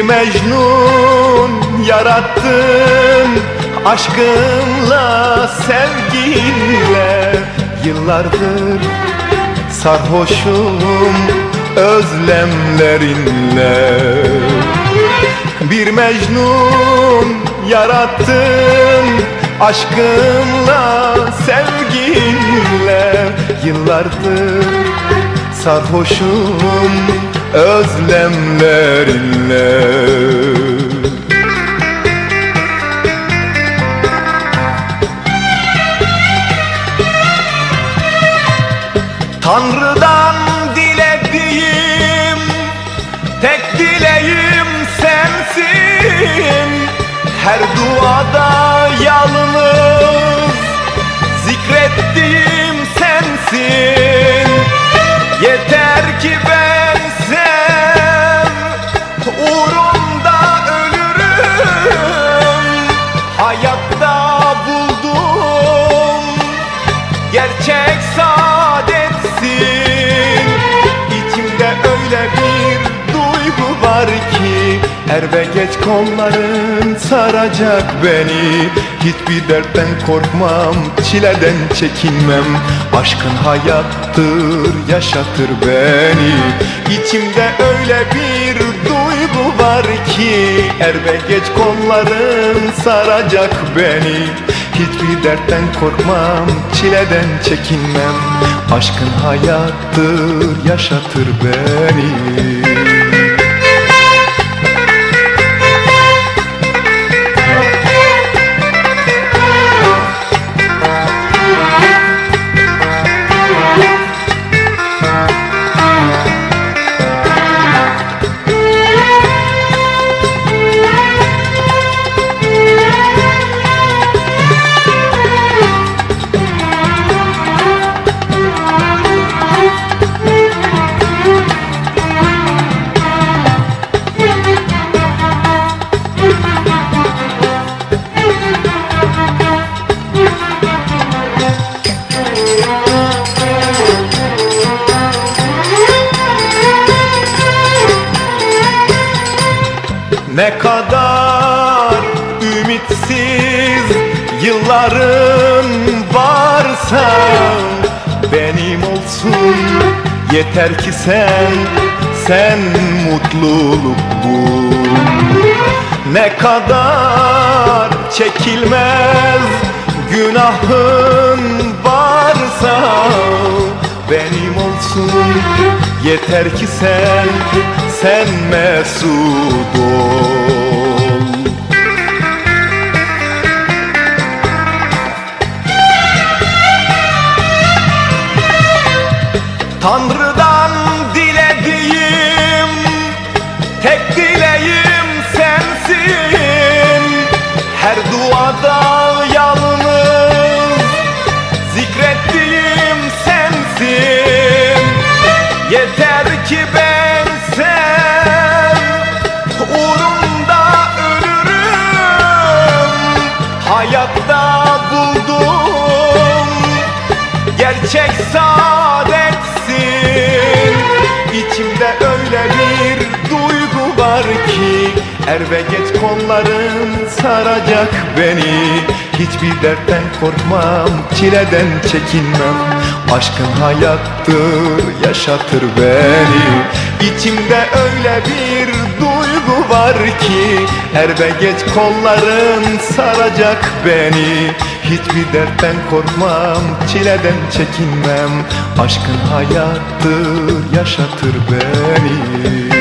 Bir Mecnun yarattın. Aşkınla, sevginle. Yıllardır sarhoşum özlemlerinle. Bir Mecnun yarattın. Aşkınla, sevginle. Yıllardır sarhoşum özlemlerinle. Tanrı'dan dilediğim tek dileğim sensin. Her duada yalnız zikrettiğim sensin Hayatta buldum. Gerçek saadetsin. İçimde öyle bir duygu var ki Er ve geç kolların saracak beni. Hiçbir dertten korkmam, çileden çekinmem. Aşkın hayattır, yaşatır beni. İçimde öyle bir duygu var ki Er ve geç kolların saracak beni. Hiçbir dertten korkmam, çileden çekinmem. Aşkın hayattır, yaşatır beni Ne kadar ümitsiz yılların varsa Benim olsun. Yeter ki sen, sen mutluluk bul. Ne kadar çekilmez günahın varsa Benim olsun. Yeter ki sen, sen mesut ol. Tanrı'dan dilediğim tek dileğim sensin. Her duada yalnız zikrettiğim sensin. Yeter ki Hayatta buldum. Gerçek saadetsin. İçimde öyle bir duygu var ki Er ve geç kolların saracak beni. Hiçbir dertten korkmam, çileden çekinmem Aşkın hayattır, yaşatır beni. İçimde öyle bir duygu var ki Er ve geç kolların saracak beni. Hiçbir dertten korkmam, çileden çekinmem. Aşkın hayattır, yaşatır beni